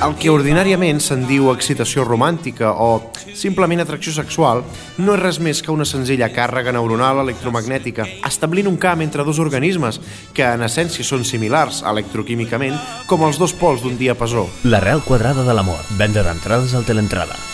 El que ordinàriament se'n diu excitació romàntica o simplement atracció sexual no és res més que una senzilla càrrega neuronal electromagnètica, establint un camp entre dos organismes que en essència són similars electroquímicament com els dos pols d'un diapasó. L'arrel quadrada de l'amor. Venda d'entrades al Teleentrada.